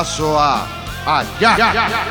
Bidazoa Aia!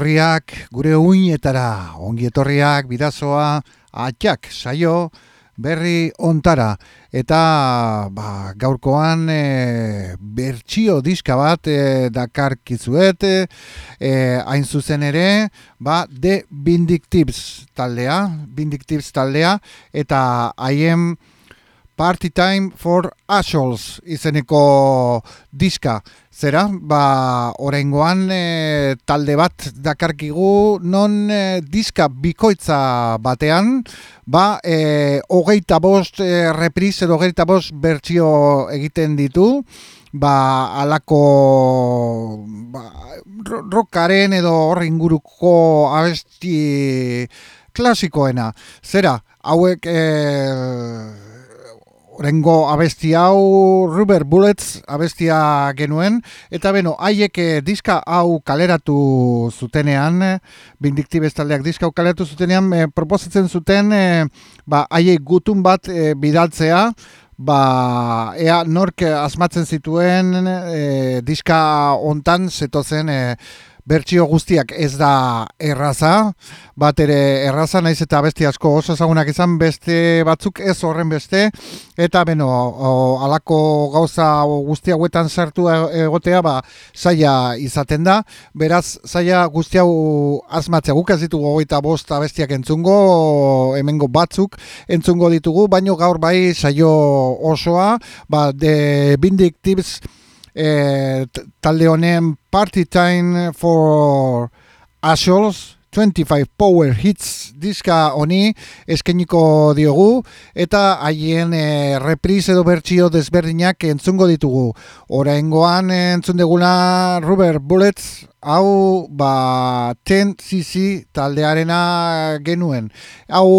Ongietorriak gure uinetara, ongietorriak bidazoa atxak saio berri ontara. Eta ba, gaurkoan e, bertsio diska bat e, dakarkizuet, e, hain zuzen ere, ba, The Vindictives taldea, Vindictives taldea, eta haien Party Time for Assholes izeneko diska. Zera, ba, orengoan e, talde bat dakarkigu non e, diska bikoitza batean, ba, e, hogeita bost e, repris edo hogeita bost bertsio egiten ditu, ba, alako ba, rockaren edo horre inguruko abesti klasikoena. Zera, hauek... E, Rengo abesti hau Rubber Bullets abestia genuen. Eta beno haiek eh, diska hau kaleratu zutenean Vindictive taldeak diska hau kaleratu zutenean e, proposatzen zuten e, ba haiek gutun bat bidaltzea. Ba ea nork asmatzen zituen e, diska hontan zetozen e, bertsio guztiak ez da erraza, bat ere erraza naiz eta beste asko oso ezagunak izan beste batzuk ez horren beste, eta beno, alako gauza guztia hauetan sartu egotea, ba, zaila izaten da, beraz, zaila guztia azmatzea guk ez ditugu goita bost abestiak entzungo, hemengo batzuk entzungo ditugu, baino gaur bai saio osoa, ba, de tips, e, talde honen Party Time for Assholes 25 Power Hits diska honi eskeniko diogu eta haien e, repris edo bertsio desberdinak entzungo ditugu. Oraingoan entzun degula Rubber Bullets hau ba 10cc taldearena genuen. Hau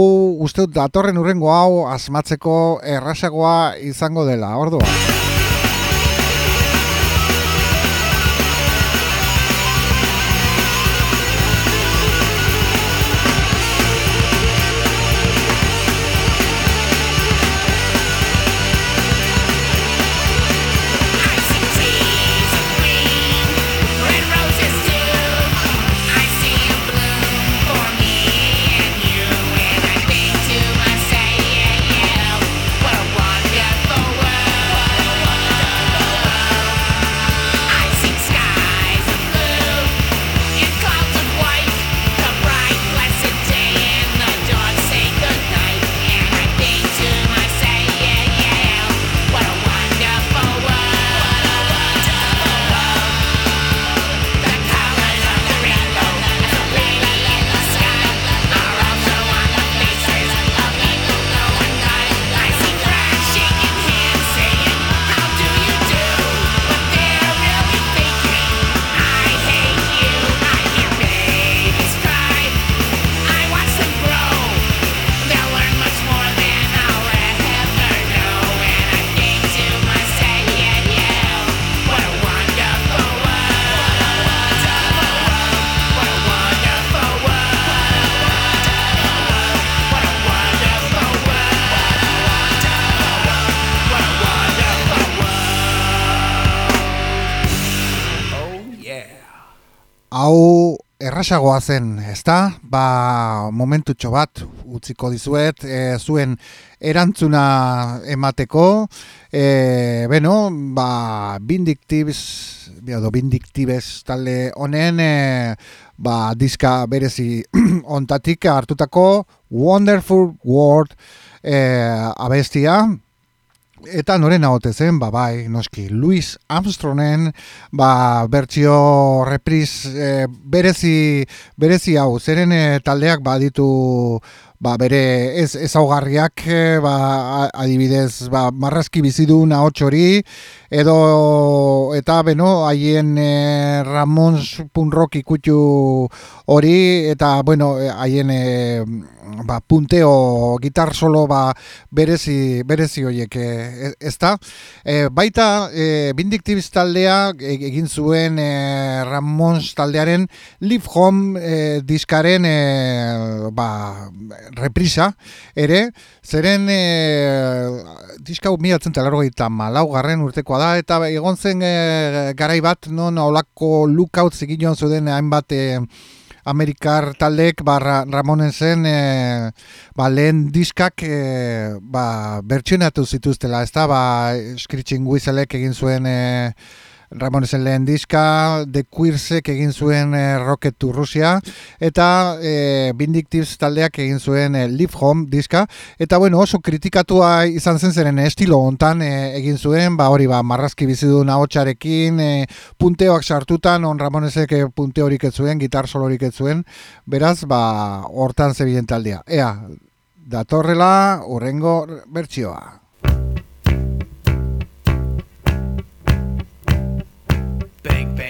uste datorren urrengo hau asmatzeko errasagoa izango dela. Ordua. Errasagoa zen, ezta? Ba, momentutxo bat utziko dizuet, e, zuen erantzuna emateko, e, beno, ba, bindiktibes, biado, bindiktibes talde honen, e, ba, diska berezi ontatik hartutako Wonderful World e, abestia, Eta noren hagote zen, ba, bai, noski, Louis Armstrongen, ba, bertxio repriz e, berezi, berezi hau, zeren e, taldeak baditu ba, bere ez ezaugarriak eh, ba, adibidez ba, marrazki bizidu nahots hori edo eta beno haien e, Ramons Punrock ikutu hori eta bueno haien e, ba, punteo gitar solo ba, berezi, berezi horiek ez da e, baita e, Vindictives taldea e, egin zuen e, Ramons taldearen Live Home e, diskaren e, ba, reprisa, ere, zeren e, diska mila largo eta malau garren urtekoa da, eta egon zen e, garai bat, non olako lookout zigin zuden hainbat e, Amerikar taldek ba, Ramonen zen e, ba, lehen diskak e, ba, bertsionatu zituztela, ez da, ba, Screeching Whistleek egin zuen e, Ramonesen lehen diska, The Queersek egin zuen e, Rocket to Russia, eta e, Vindictives taldeak egin zuen e, Live Home diska, eta bueno, oso kritikatua izan zen zeren estilo hontan egin zuen, ba hori ba, marrazki bizidun ahotsarekin, e, punteoak sartutan, on Ramonesek punte horik ez gitar solorik ez zuen, beraz, ba, hortan zebien taldea. Ea, datorrela, urrengo bertsioa.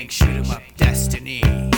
Bang, shoot 'em up, destiny.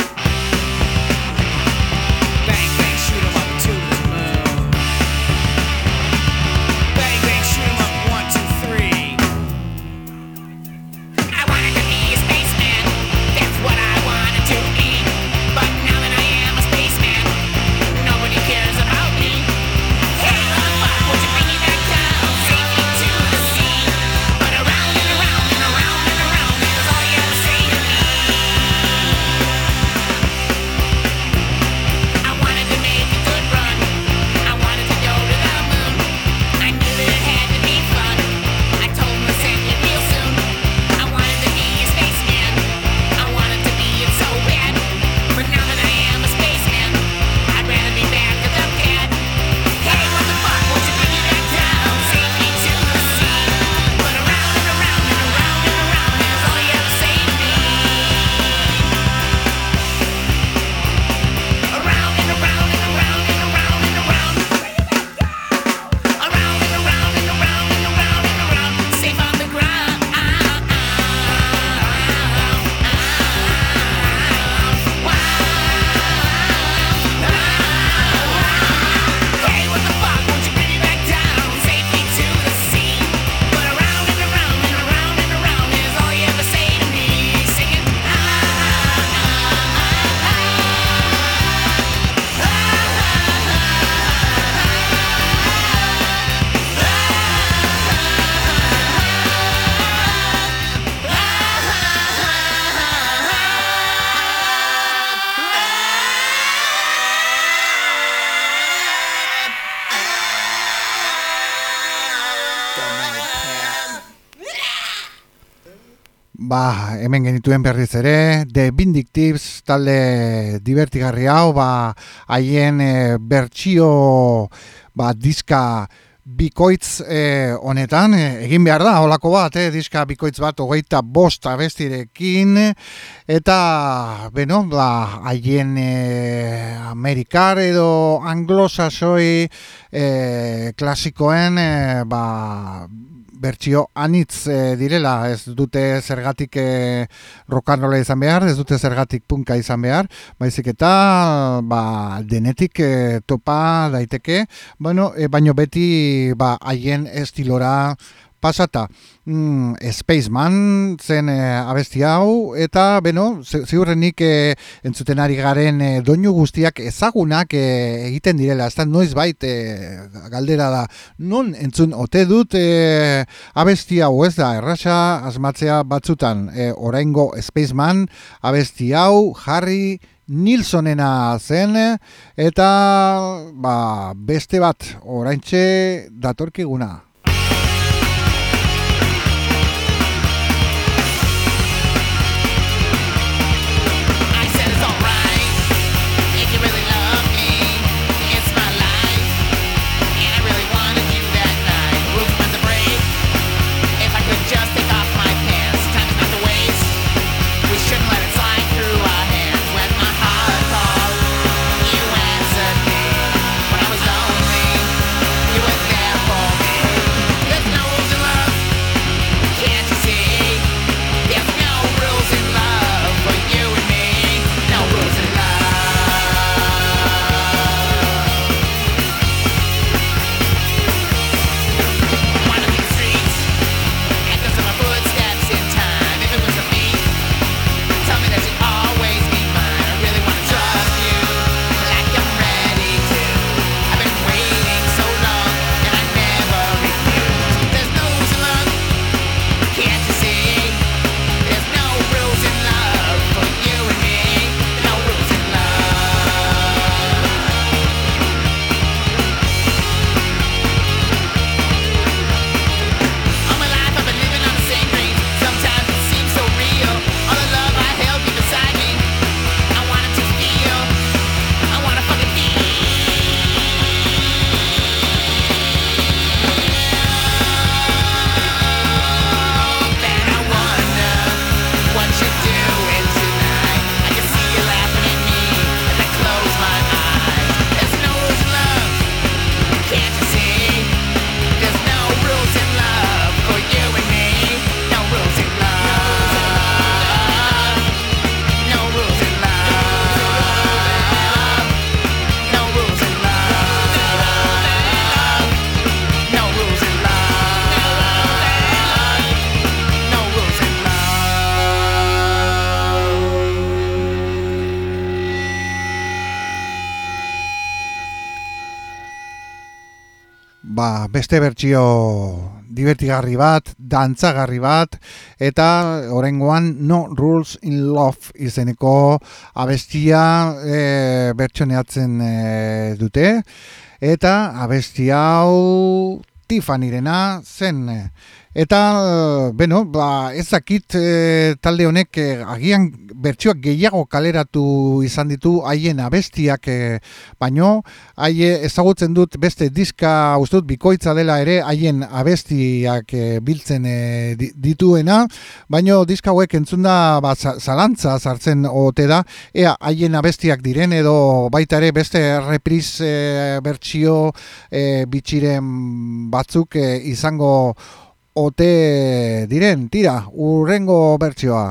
Genituen berriz ere, The Vindictives talde divertigarri hau, ba, haien e, bertsio ba, diska bikoitz e, honetan, e, egin behar da, holako bat, e, diska bikoitz bat, hogeita bost abestirekin, eta, beno, ba, haien e, amerikar edo anglosasoi e, klasikoen, e, ba, bertsio anitz e, direla, ez dute zergatik e, rokanrola izan behar, ez dute zergatik punka izan behar, baizik eta ba, denetik e, topa daiteke, bueno, e, baino beti ba, haien estilora pasata. Mm, Spaceman zen e, abesti hau eta beno ziurrenik e, entzuten ari garen e, doinu guztiak ezagunak e, egiten direla. Ez da noiz bait galdera da. Non entzun ote dut e, abesti hau? Ez da erraxa asmatzea batzutan. E, oraingo Spaceman abesti hau jarri Nilsonena zen eta ba, beste bat oraintxe datorkiguna. Beste bertsio divertigarri bat, dantzagarri bat, eta orengoan No Rules in Love izeneko abestia e, bertsoneatzen e, dute, eta abestia hau Tiffanirena zen Eta, beno, ba, ezakit e, talde honek e, agian bertsioak gehiago kaleratu izan ditu haien abestiak, e, baino, haie ezagutzen dut beste diska ustut bikoitza dela ere haien abestiak e, biltzen e, dituena, baino diska hauek entzunda ba, zalantza sartzen ote da, ea haien abestiak diren edo baita ere beste repris e, bertsio e, bitxiren batzuk e, izango ote diren, tira, urrengo bertsioa.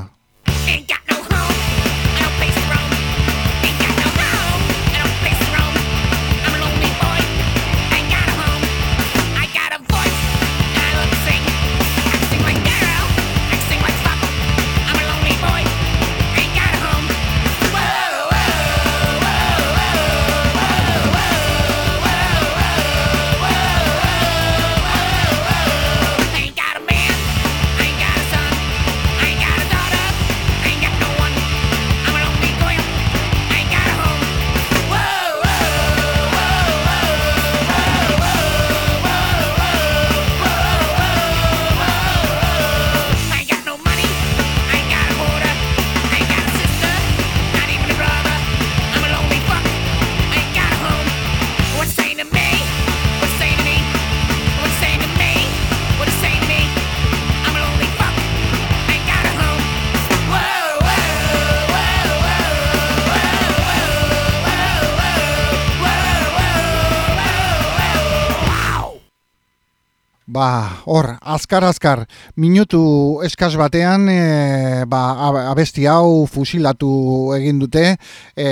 Ba, hor, azkar azkar, minutu eskas batean, e, ba, abesti hau fusilatu egin dute, e,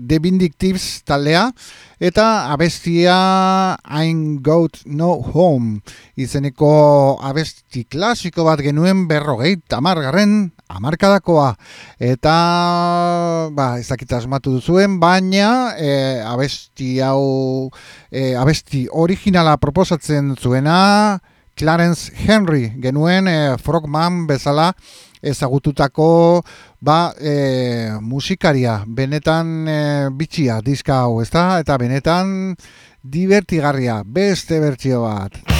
The Vindictives taldea, eta abestia I'm Got No Home, izeneko abesti klasiko bat genuen berrogei tamargarren amarkadakoa, eta, ba, ezakita asmatu duzuen, baina e, abesti hau, e, abesti originala proposatzen zuen zuena Clarence Henry genuen e, Frogman bezala ezagututako ba, e, musikaria benetan e, bitxia diska hau ezta eta benetan divertigarria beste bertsio bat.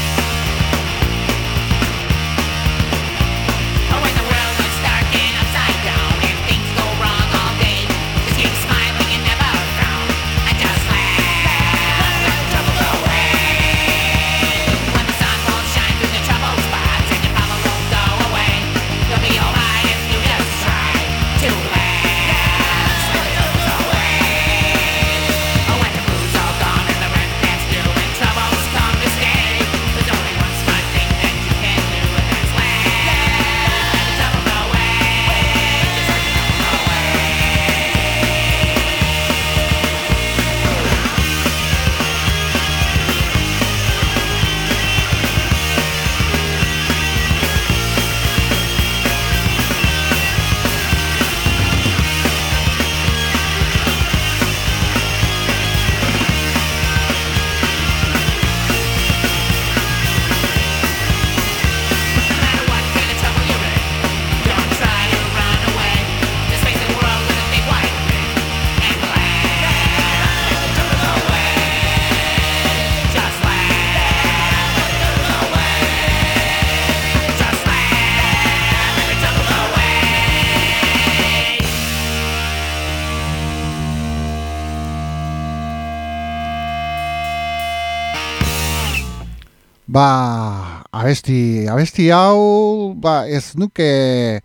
Abesti, hau, ba, ez nuke,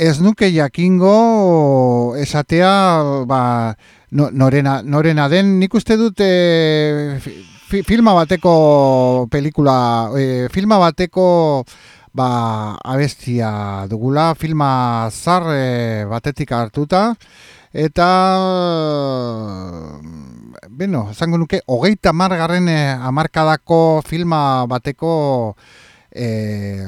ez nuke jakingo esatea, ba, norena, norena den, nik uste dute filma bateko pelikula, e, filma bateko, ba, abestia dugula, filma zar batetik hartuta, eta beno, zango nuke, hogeita margarren e, amarkadako filma bateko e,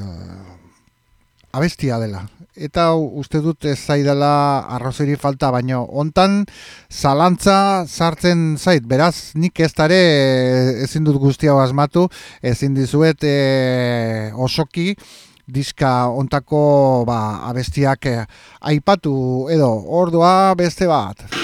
abestia dela. Eta uste dut ez zaidala arrozeri falta, baino hontan zalantza sartzen zait. Beraz, nik ez dare eh, ezin dut guztia asmatu, ezin dizuet e, osoki, diska ontako ba, abestiak aipatu edo ordua beste bat.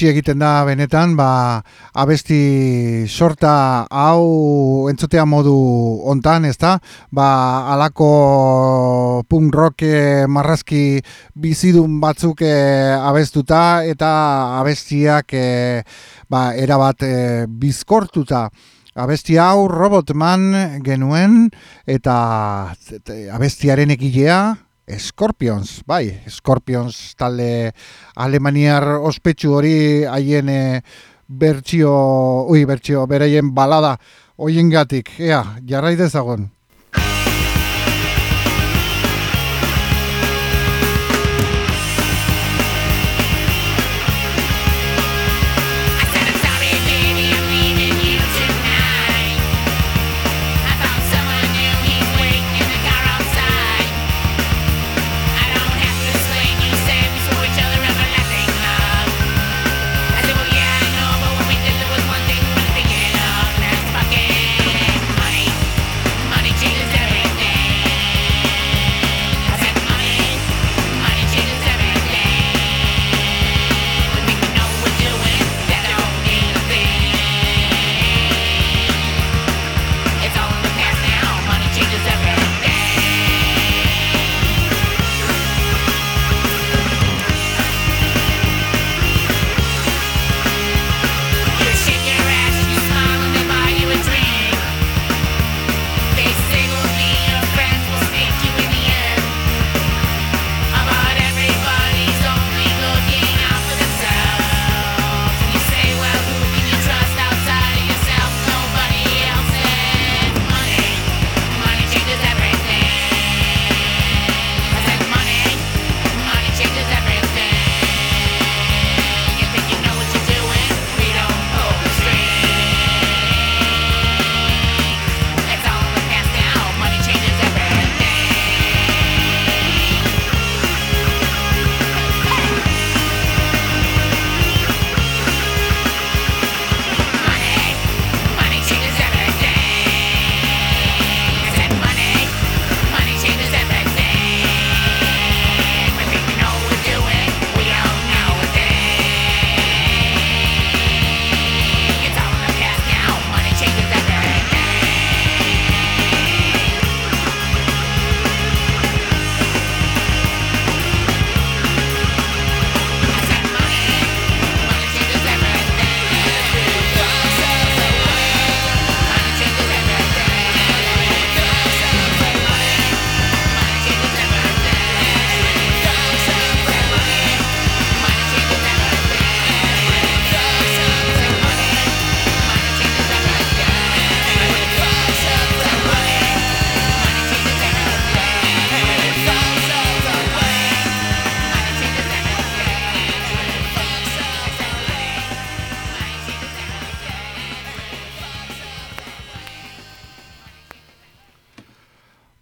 Bitxi egiten da benetan, ba, abesti sorta hau entzutea modu ontan, ez da? Ba, alako punk rock eh, marrazki bizidun batzuk eh, abestuta eta abestiak eh, ba, erabat eh, bizkortuta. Abesti hau Robotman genuen eta abestiaren egilea Scorpions, bai, Scorpions talde alemaniar ospetsu hori haien e, bertsio, ui, bertsio, bereien balada hoiengatik, ea, jarrai dezagon.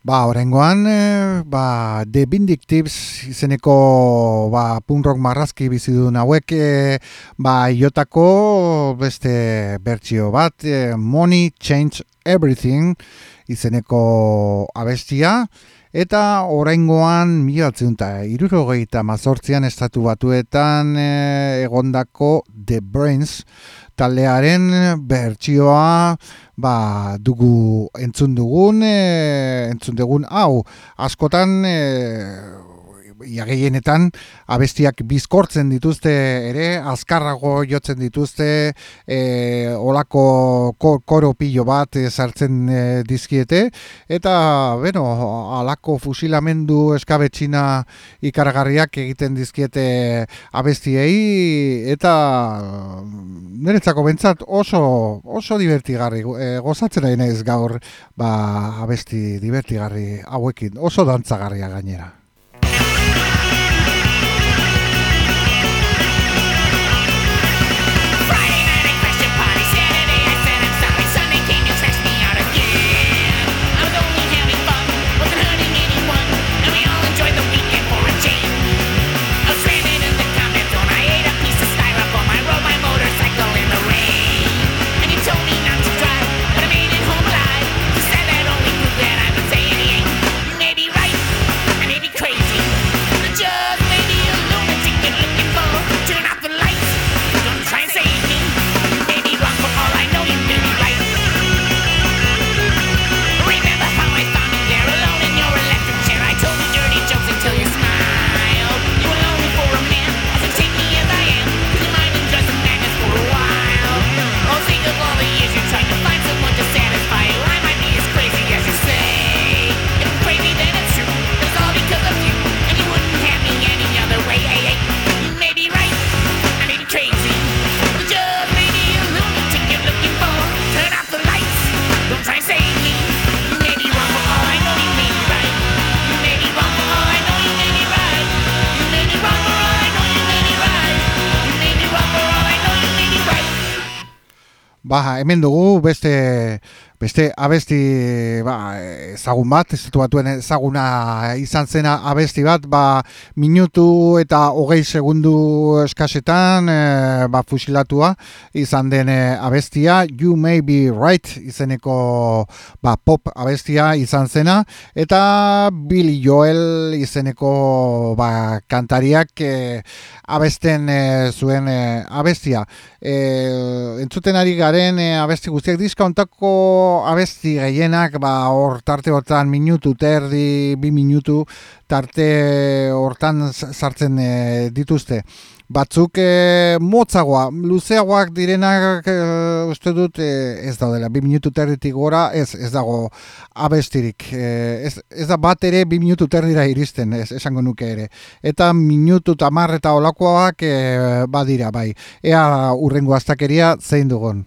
Ba, horrengoan, e, ba, The Vindictives izeneko ba, punk rock marrazki bizidun hauek, e, ba, iotako beste bertsio bat, e, Money Change Everything izeneko abestia, eta horrengoan, milatzen eta irurogeita mazortzian estatu batuetan e, egondako The Brains, taldearen bertsioa ba, dugu entzun dugun, e, entzun dugun hau, askotan e, ia gehienetan abestiak bizkortzen dituzte ere, azkarrago jotzen dituzte, e, olako koro pilo bat e, sartzen e, dizkiete, eta, bueno, alako fusilamendu eskabetxina ikaragarriak egiten dizkiete abestiei, eta niretzako bentsat oso, oso divertigarri, e, gozatzen nahi naiz gaur ba, abesti divertigarri hauekin, oso dantzagarria gainera. Hemen dugu beste beste abesti ba, ezagun bat, ez batuen ezaguna izan zena abesti bat, ba, minutu eta hogei segundu eskasetan e, ba, fusilatua izan den e, abestia, You May Be Right izeneko ba, pop abestia izan zena, eta Billy Joel izeneko ba, kantariak e, abesten e, zuen e, abestia. E, entzuten ari garen e, abesti guztiak diskauntako abesti gehienak ba hor tarte hortan minutu terdi bi minutu tarte hortan sartzen e, dituzte batzuk e, motzagoa luzeagoak direnak e, uste dut e, ez daudela. Bi minutu terditik gora ez ez dago abestirik. Ez, ez da bat ere bi minutu terdira iristen ez, esango nuke ere. Eta minutu tamar eta olakoak e, badira bai. Ea urrengo astakeria zein dugun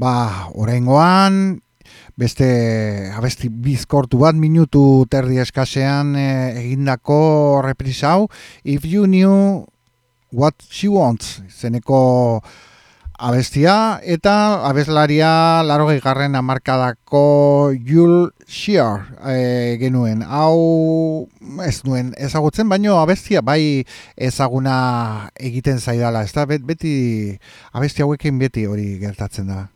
oraingoan beste abesti bizkortu bat minutu terdi eskasean e, egindako reprisau If You Knew What She Wants zeneko abestia eta abeslaria laro garren amarkadako Jul Shear e, genuen. Hau ez nuen ezagutzen baino abestia bai ezaguna egiten zaidala ez da beti abestia hauekin beti hori gertatzen da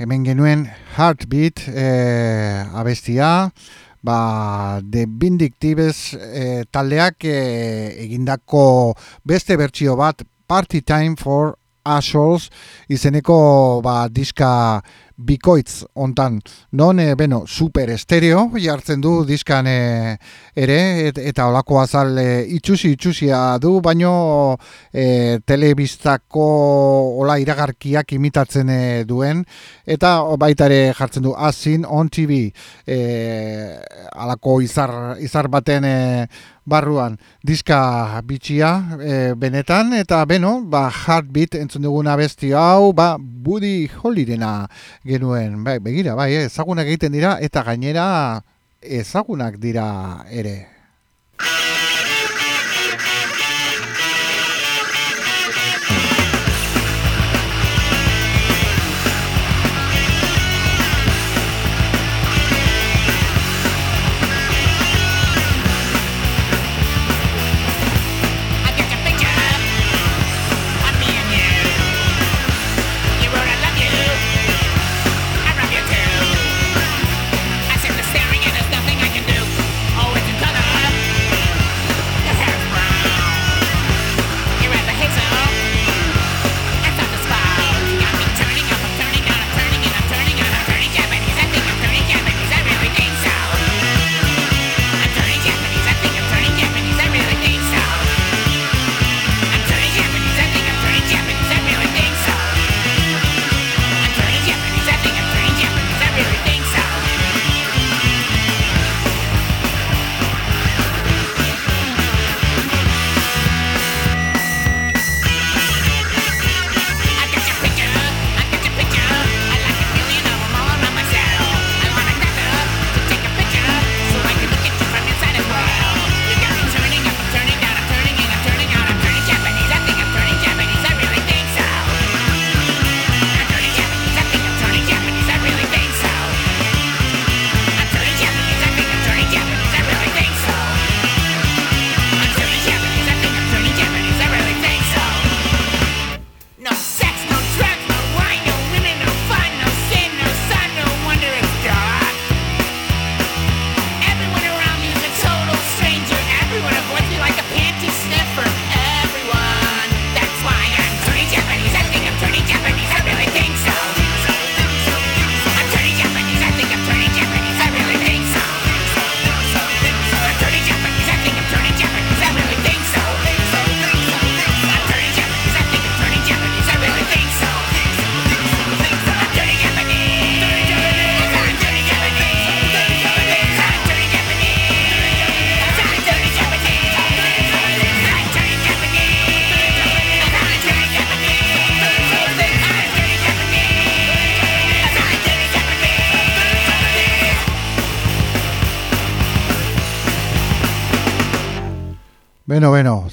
hemen genuen Heartbeat e, abestia, ba, The Vindictives e, taldeak e, egindako beste bertsio bat Party Time for Assholes izeneko ba, diska bikoitz ontan, non, e, beno, super estereo jartzen du diskan e, ere, eta olako azal e, itxusi itxusia du, baino e, telebistako ola iragarkiak imitatzen e, duen, eta baita ere jartzen du Asin on TV, e, alako izar, izar baten e, barruan. Diska bitxia e, benetan eta beno ba heartbeat entzun duguna besti hau ba Buddy Hollyrena genuen. Bai begira bai ezagunak egiten dira eta gainera ezagunak dira ere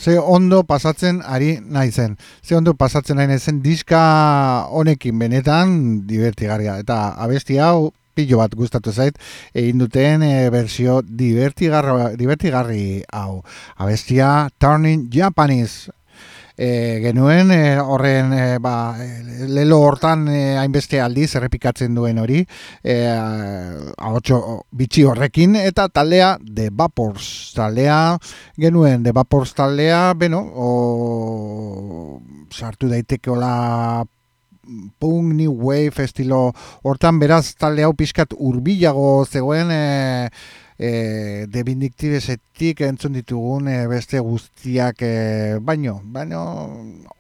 ze ondo pasatzen ari naizen. Ze ondo pasatzen nahi zen diska honekin benetan divertigarria. Eta abesti hau pilo bat gustatu zait, egin duten e, bersio divertigarri hau. Abestia Turning Japanese e, genuen e, horren e, ba, lelo hortan hainbeste aldiz errepikatzen duen hori e, ahotxo bitxi horrekin eta taldea de Vapors taldea genuen de Vapors taldea beno o, sartu daiteke hola punk new wave estilo hortan beraz talde hau pixkat urbilago zegoen e, e, de vindiktibesetik entzun ditugun e, beste guztiak e, baino, baino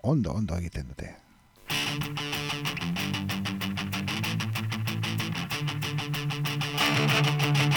ondo, ondo egiten dute. Thank.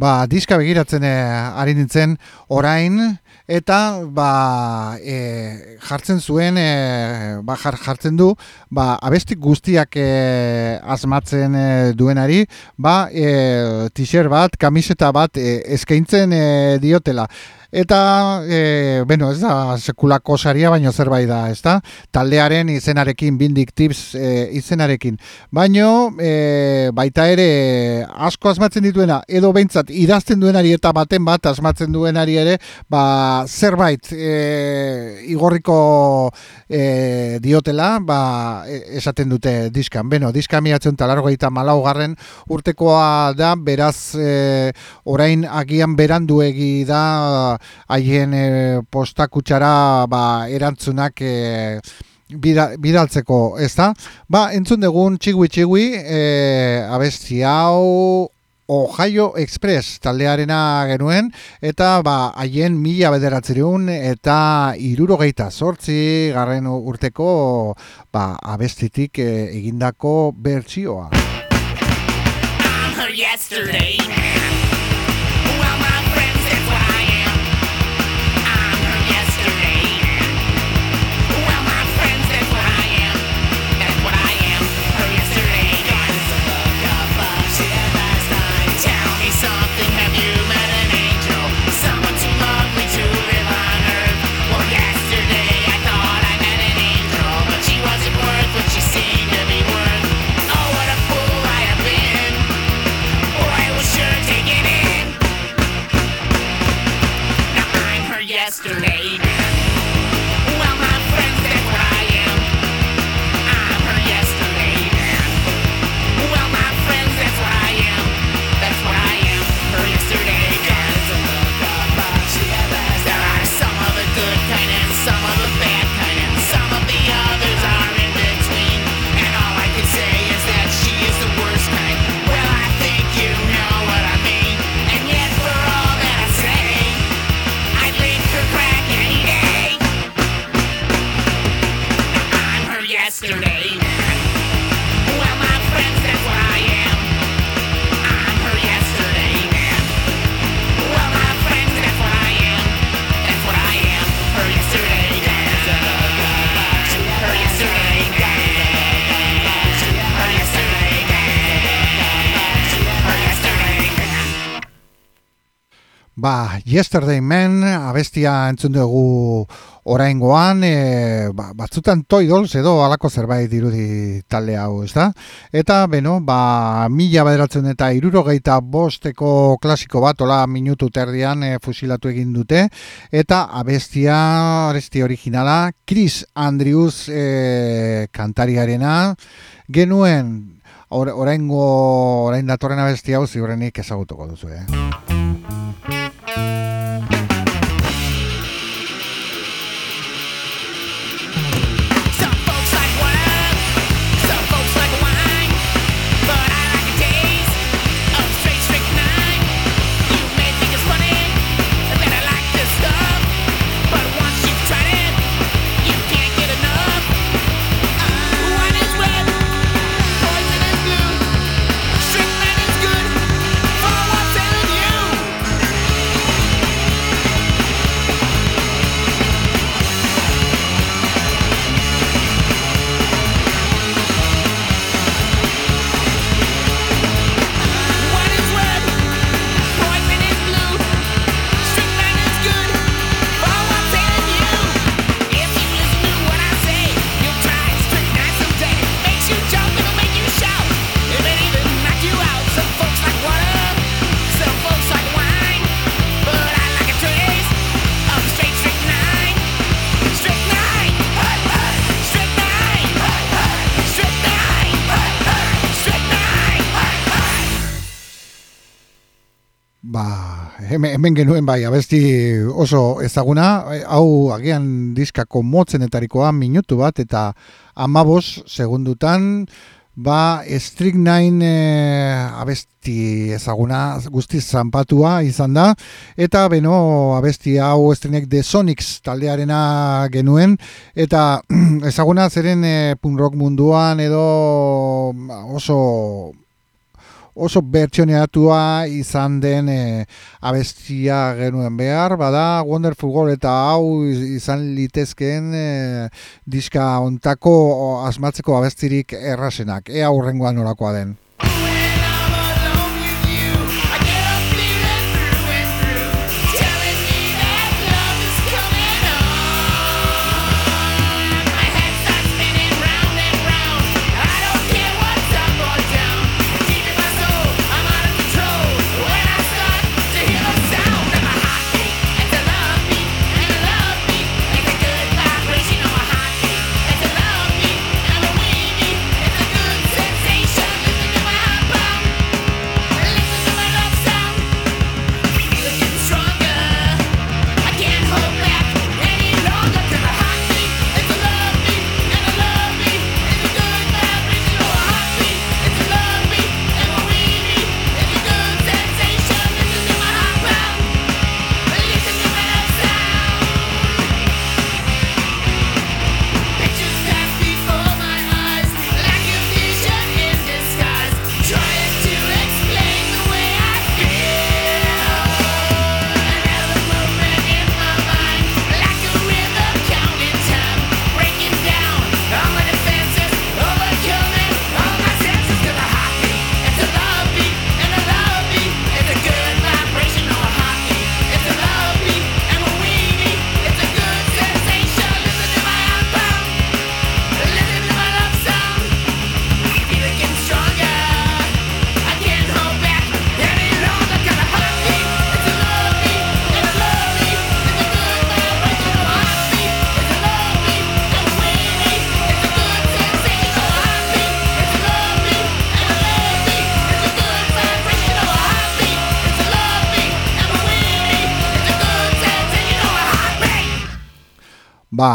Ba, diska begiratzen ari nintzen orain, eta ba, e, jartzen zuen e, ba, jartzen du ba, abestik guztiak e, asmatzen e, duenari ba, e, t-shirt bat, kamiseta bat e, eskaintzen e, diotela eta e, bueno, ez da sekulako saria baino zerbait da, ez da? Taldearen izenarekin bindik tips e, izenarekin. Baino e, baita ere asko asmatzen dituena edo beintzat idazten duenari eta baten bat asmatzen duenari ere, ba zerbait e, igorriko e, diotela, ba e, esaten dute diskan. Beno, diska miatzen talargo eta malaugarren urtekoa da, beraz e, orain agian beranduegi da haien e, postakutxara ba, erantzunak e, bidaltzeko, ez da? Ba, entzun dugun txigui txigui, e, abesti hau Ohio Express taldearena genuen, eta ba, haien mila bederatzereun eta irurogeita sortzi garren urteko ba, abestitik egindako bertsioa. Yesterday Ba, Yesterday Man, abestia entzun dugu oraingoan, e, ba, batzutan Toy Dolls edo alako zerbait dirudi talde hau, ez da? Eta, beno, ba, mila baderatzen eta irurogeita bosteko klasiko bat, ola minutu terdian e, fusilatu egin dute, eta abestia, abesti originala, Chris Andrews e, kantariarena, genuen, oraingo, orain datorren abestia hau ziurrenik ezagutuko duzu, eh? Hemen genuen bai, abesti oso ezaguna, hau agian diskako motzenetarikoa minutu bat, eta amabos segundutan, ba, 9 e, abesti ezaguna guztiz zanpatua izan da, eta beno, abesti hau estrenek de Sonics taldearena genuen, eta ezaguna zeren e, punk rock munduan edo oso oso bertsioneatua izan den e, abestia genuen behar, bada Wonderful World eta hau izan litezkeen e, diska ontako asmatzeko abestirik errasenak. Ea hurrengoan orakoa den.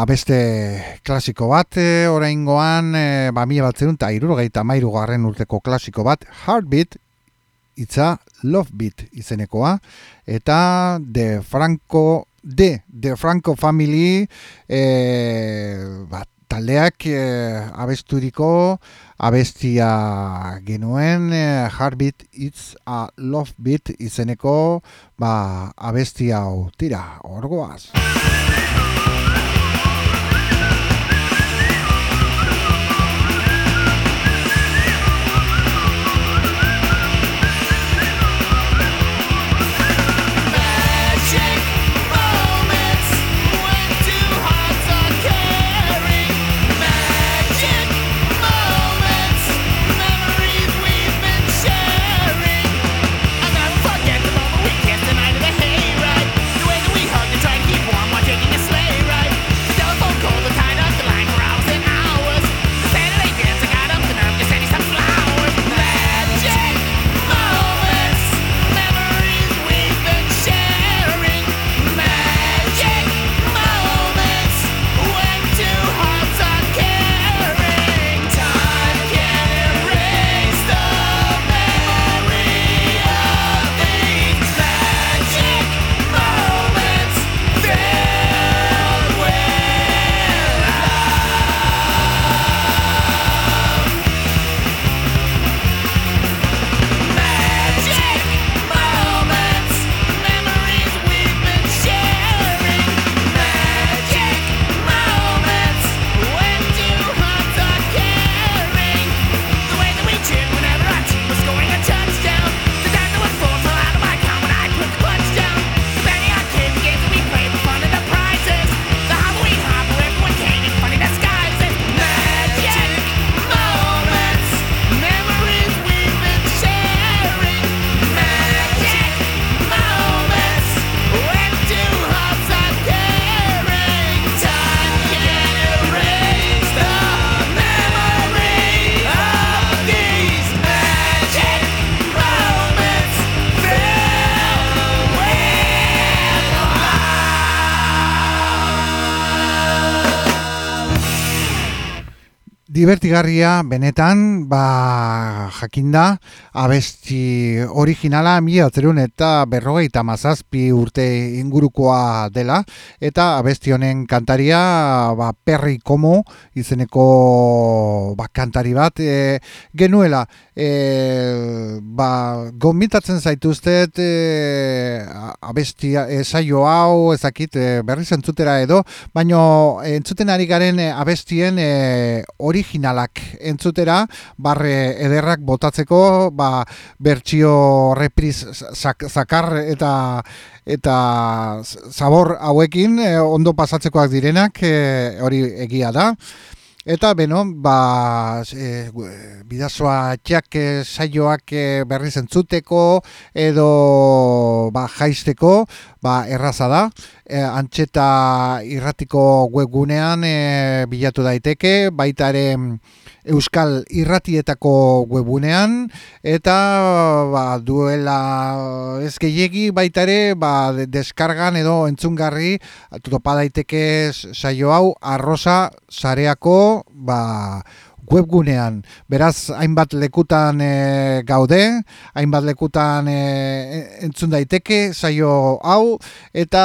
Beste klasiko bat, e, oraingoan, e, ba, mila bat zerun, eta irurogeita mairu garren urteko klasiko bat, Heartbeat, itza Love Beat izenekoa, eta de Franco, de, de Franco Family, e, ba, taldeak e, abesturiko, abestia genuen, e, Heartbeat, itz a Love Beat izeneko, ba, abestia hau, tira, orgoaz. Divertigarria benetan ba jakinda abesti originala mila eta berrogeita mazazpi urte ingurukoa dela. Eta abesti honen kantaria ba, perri komo izeneko ba, kantari bat e, genuela. E, ba, gombitatzen zaituztet e, abestia e, saio hau ezakit e, berri zentzutera edo baino entzuten ari garen e, abestien e, originalak entzutera, barre ederrak botatzeko, ba, bertsio repriz zakar eta eta zabor hauekin eh, ondo pasatzekoak direnak eh, hori egia da. Eta beno, ba, e, bidazoa txak saioak berri zentzuteko edo ba, jaisteko ba, erraza da. E, antxeta irratiko webgunean e, bilatu daiteke, baita ere Euskal Irratietako webunean eta ba, duela ez gehiegi baita ere ba, deskargan edo entzungarri topa daiteke saio hau arrosa sareako ba, webgunean. Beraz, hainbat lekutan e, gaude, hainbat lekutan e, entzun daiteke, saio hau, eta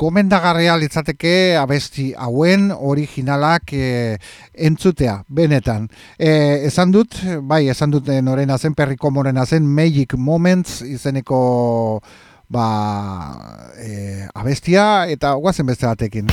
gomendagarria litzateke abesti hauen originalak e, entzutea, benetan. E, esan dut, bai, esan dut norena zen, perriko morena zen, Magic Moments izeneko ba, e, abestia, eta guazen beste batekin.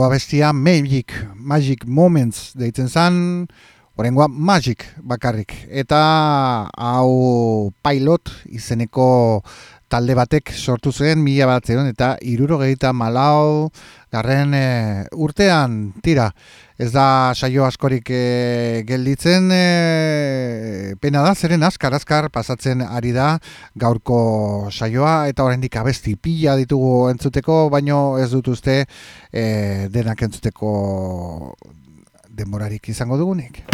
Lengoa bestia Magic, Magic Moments deitzen zan, orengoa Magic bakarrik. Eta hau pilot izeneko talde batek sortu zen mila bat eta iruro gehita malau garren e, urtean tira. Ez da saio askorik e, gelditzen e, pena da, zeren azkar azkar pasatzen ari da gaurko saioa eta oraindik abesti pila ditugu entzuteko, baino ez dut uste e, denak entzuteko denborarik izango dugunik.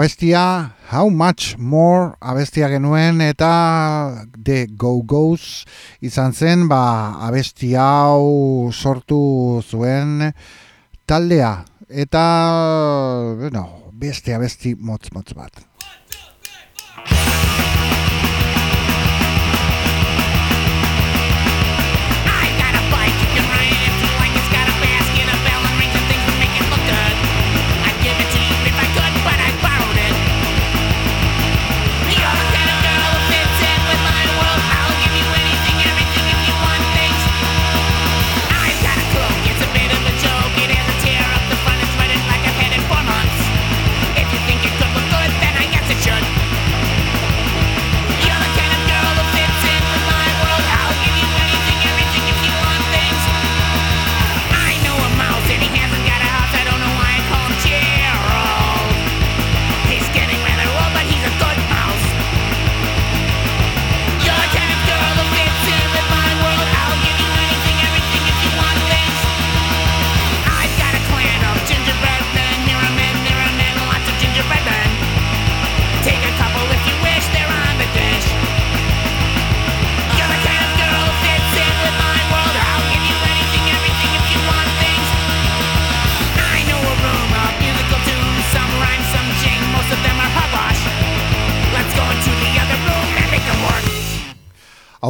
Abestia, How Much More abestia genuen eta The Go-Go's izan zen, ba, abestia hau sortu zuen taldea. Eta, bueno, beste abesti motz-motz bat.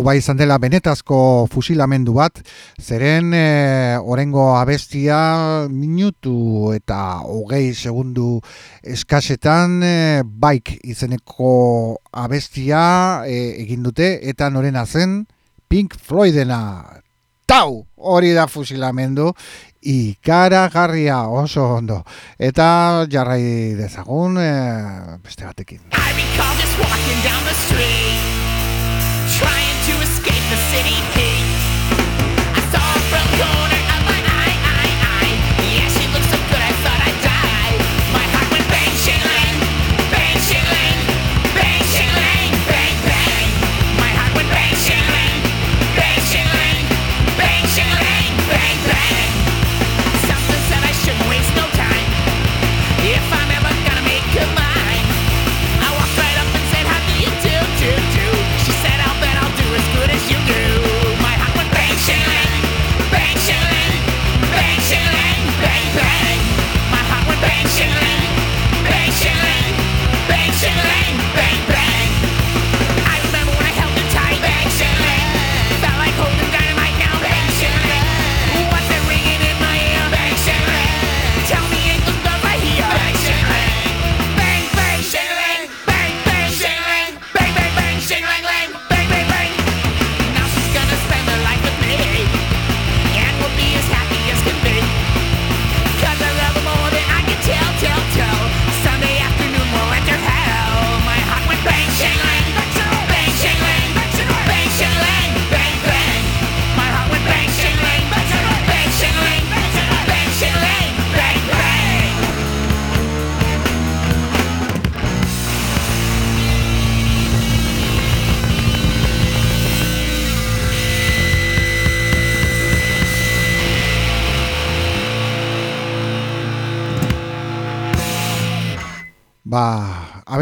Hau bai izan dela benetazko fusilamendu bat, zeren e, orengo abestia minutu eta hogei segundu eskasetan e, baik izeneko abestia e, egin dute eta norena zen Pink Floydena. Tau, hori da fusilamendu, ikaragarria oso ondo. Eta jarrai dezagun e, beste batekin. I the street the city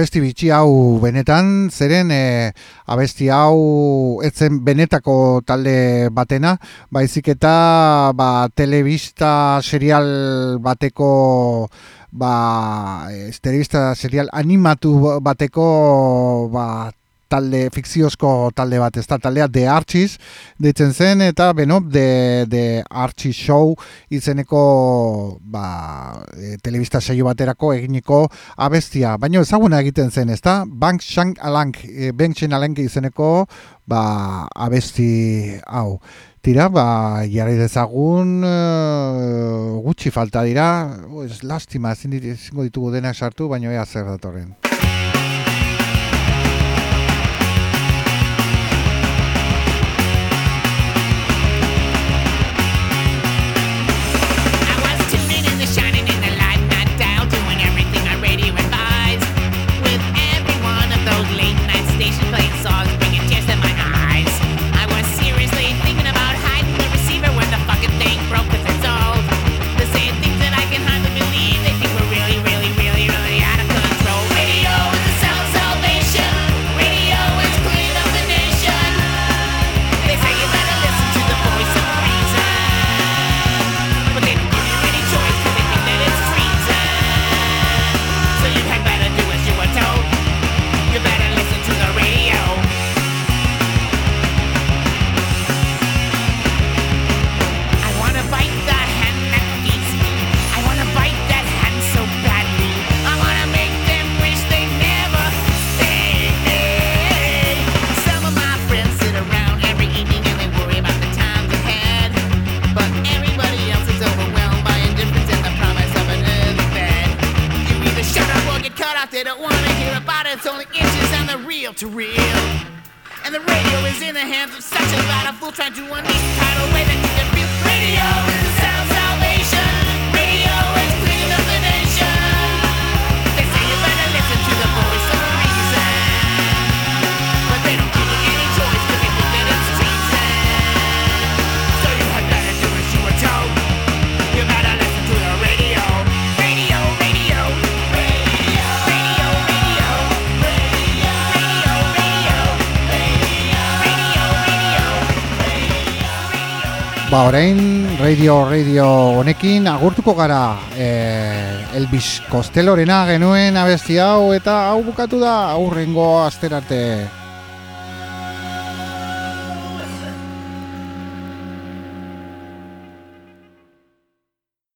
abesti bitxi hau benetan, zeren e, abesti hau etzen benetako talde batena, baizik eta ba, telebista serial bateko ba, telebista serial animatu bateko ba, talde fikziozko talde bat, ez da taldea The Archies ditzen zen eta beno The, The Archies Show izeneko ba, e, telebista saio baterako eginiko abestia, baina ezaguna egiten zen, ez da? Bank Shank Alang, e, Bank Alang izeneko ba, abesti hau. Tira, ba, jarri dezagun uh, gutxi falta dira, ez lastima, ezin ditugu denak sartu, baina ea zer datorren. radio radio honekin agurtuko gara e, Elvis Costellorena genuen abesti hau eta hau bukatu da aurrengo asterarte.